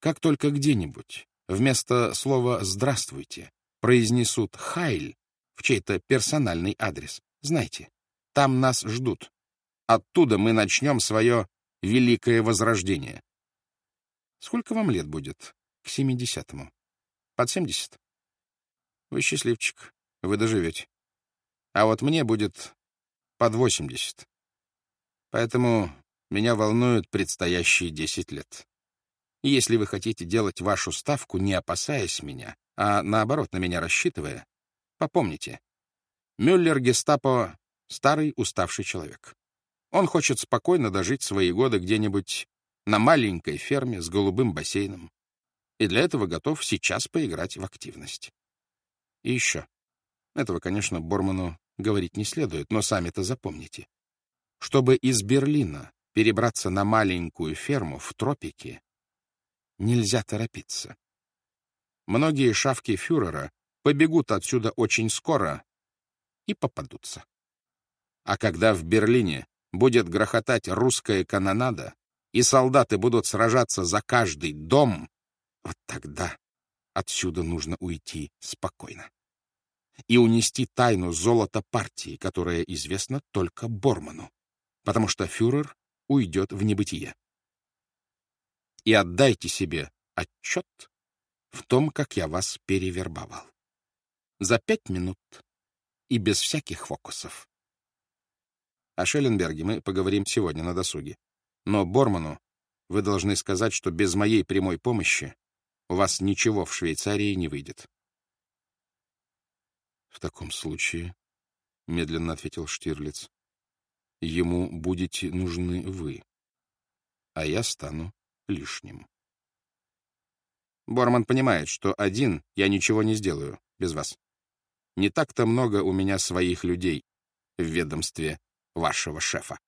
Как только где-нибудь вместо слова «здравствуйте» произнесут «хайль» в чей-то персональный адрес, знайте, там нас ждут. Оттуда мы начнем свое великое возрождение. Сколько вам лет будет к семидесятому? Под семьдесят? Вы счастливчик, вы доживете. А вот мне будет под восемьдесят. Поэтому меня волнуют предстоящие десять лет. Если вы хотите делать вашу ставку, не опасаясь меня, а наоборот на меня рассчитывая, попомните, Мюллер гестапо — старый уставший человек. Он хочет спокойно дожить свои годы где-нибудь на маленькой ферме с голубым бассейном. И для этого готов сейчас поиграть в активность. И еще. Этого, конечно, Борману говорить не следует, но сами-то запомните. Чтобы из Берлина перебраться на маленькую ферму в тропике, нельзя торопиться. Многие шавки фюрера побегут отсюда очень скоро и попадутся. А когда в Берлине будет грохотать русская канонада, и солдаты будут сражаться за каждый дом, вот тогда отсюда нужно уйти спокойно и унести тайну золота партии, которая известна только Борману, потому что фюрер уйдет в небытие. И отдайте себе отчет в том, как я вас перевербовал. За пять минут и без всяких фокусов. О Шелленберге мы поговорим сегодня на досуге. Но Борману вы должны сказать, что без моей прямой помощи у вас ничего в Швейцарии не выйдет. — В таком случае, — медленно ответил Штирлиц, — ему будете нужны вы, а я стану лишним. Борман понимает, что один я ничего не сделаю без вас. Не так-то много у меня своих людей в ведомстве вашего шефа.